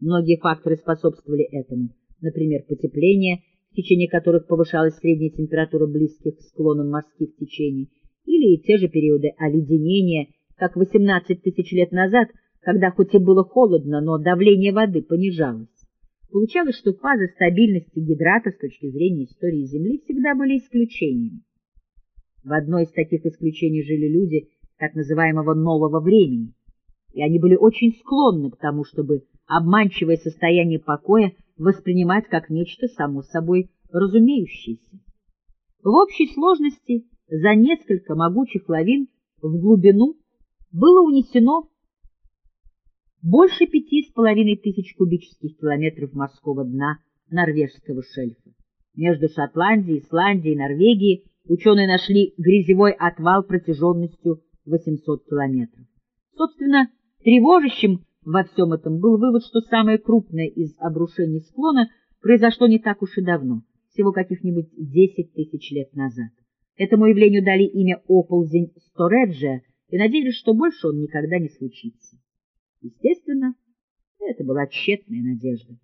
Многие факторы способствовали этому, например, потепление, в течение которых повышалась средняя температура близких к склонам морских течений, или те же периоды оледенения, как 18 тысяч лет назад, когда хоть и было холодно, но давление воды понижалось. Получалось, что фазы стабильности гидрата с точки зрения истории Земли всегда были исключениями. В одной из таких исключений жили люди так называемого нового времени, и они были очень склонны к тому, чтобы обманчивое состояние покоя воспринимать как нечто само собой разумеющееся. В общей сложности за несколько могучих лавин в глубину было унесено больше пяти с половиной тысяч кубических километров морского дна норвежского шельфа. Между Шотландией, Исландией и Норвегией ученые нашли грязевой отвал протяженностью 800 километров. Собственно, тревожащим во всем этом был вывод, что самое крупное из обрушений склона произошло не так уж и давно, всего каких-нибудь 10 тысяч лет назад. Этому явлению дали имя оползень Стореджия и надеялись, что больше он никогда не случится. Естественно, это была тщетная надежда.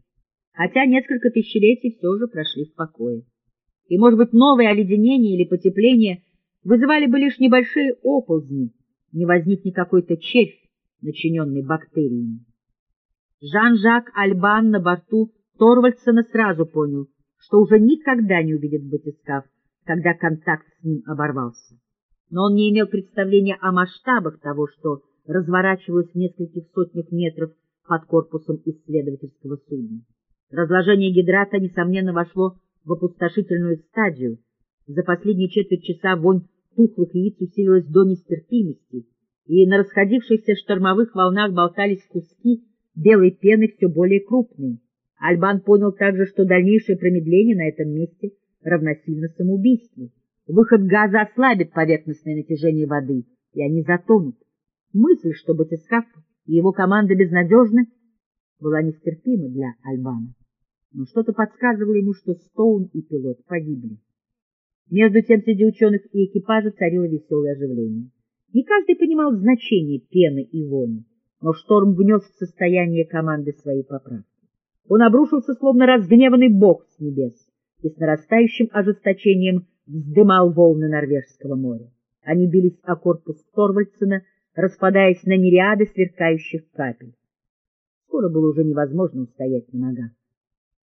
Хотя несколько тысячелетий все же прошли в покое. И, может быть, новые оледенения или потепление вызывали бы лишь небольшие оползни, не возник какой-то червь, начиненный бактериями. Жан-Жак Альбан на борту Торвальдсона сразу понял, что уже никогда не увидит батискаф, когда контакт с ним оборвался. Но он не имел представления о масштабах того, что разворачивалось в нескольких сотнях метров под корпусом исследовательского судна. Разложение гидрата, несомненно, вошло в опустошительную стадию. За последние четверть часа вонь тухлых яиц усилилась до нестерпимости, и на расходившихся штормовых волнах болтались куски белой пены все более крупные. Альбан понял также, что дальнейшее промедление на этом месте равносильно самоубийству. Выход газа ослабит поверхностное натяжение воды, и они затонут. Мысль, что батискаф и его команда безнадежны, была нестерпима для Альбана. Но что-то подсказывало ему, что Стоун и пилот погибли. Между тем среди ученых и экипажа царило веселое оживление. Не каждый понимал значение пены и вони, но шторм внес в состояние команды свои поправки. Он обрушился, словно разгневанный бог с небес, и с нарастающим ожесточением вздымал волны Норвежского моря. Они бились о корпус Торвальдсена, распадаясь на нериады сверкающих капель. Скоро было уже невозможно устоять на ногах.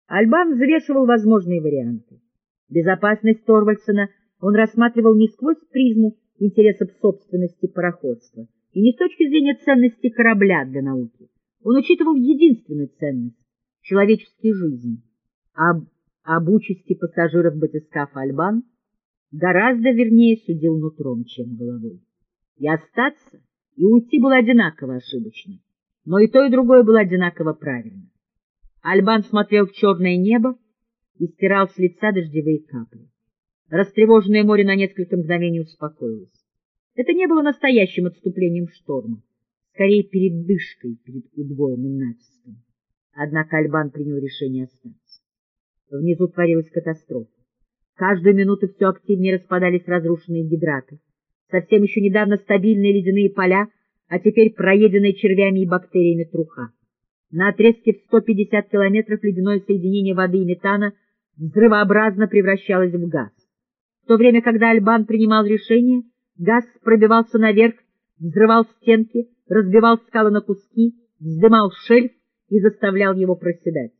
Альбан взвешивал возможные варианты. Безопасность Торвальдсена он рассматривал не сквозь призму интересов собственности пароходства и не с точки зрения ценности корабля для науки. Он учитывал единственную ценность — человеческие жизни. Об, об участи пассажиров батискафа Альбан гораздо вернее судил нутром, чем головой. И остаться, и уйти было одинаково ошибочно, но и то, и другое было одинаково правильно. Альбан смотрел в черное небо и стирал с лица дождевые капли. Растревоженное море на несколько мгновений успокоилось. Это не было настоящим отступлением шторма, скорее передышкой перед удвоенным натиском. Однако Альбан принял решение остаться. Внизу творилась катастрофа. Каждую минуту все активнее распадались разрушенные гидраты совсем еще недавно стабильные ледяные поля, а теперь проеденные червями и бактериями труха. На отрезке в 150 километров ледяное соединение воды и метана взрывообразно превращалось в газ. В то время, когда Альбан принимал решение, газ пробивался наверх, взрывал стенки, разбивал скалы на куски, вздымал шельф и заставлял его проседать.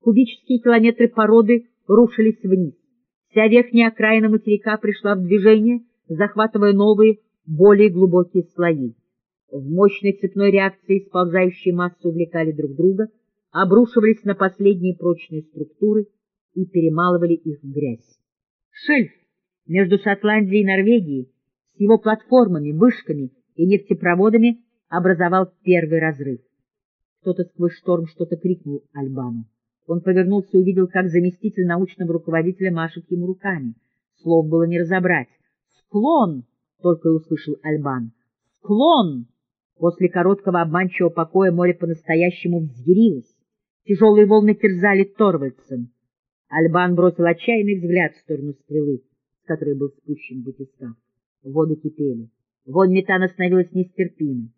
Кубические километры породы рушились вниз. Вся верхняя окраина материка пришла в движение — захватывая новые, более глубокие слои. В мощной цепной реакции сползающие массы увлекали друг друга, обрушивались на последние прочные структуры и перемалывали их в грязь. Шельф между Шотландией и Норвегией с его платформами, вышками и нефтепроводами образовал первый разрыв. Кто-то сквозь шторм что-то крикнул Альбану. Он повернулся и увидел, как заместитель научного руководителя машет ему руками. Слов было не разобрать. «Склон!» — только и услышал Альбан. «Склон!» После короткого обманчивого покоя море по-настоящему взъярилось. Тяжелые волны терзали Торвальдсен. Альбан бросил отчаянный взгляд в сторону стрелы, с которой был спущен батискаф. Воды кипели. Вонь метана становилась нестерпимой.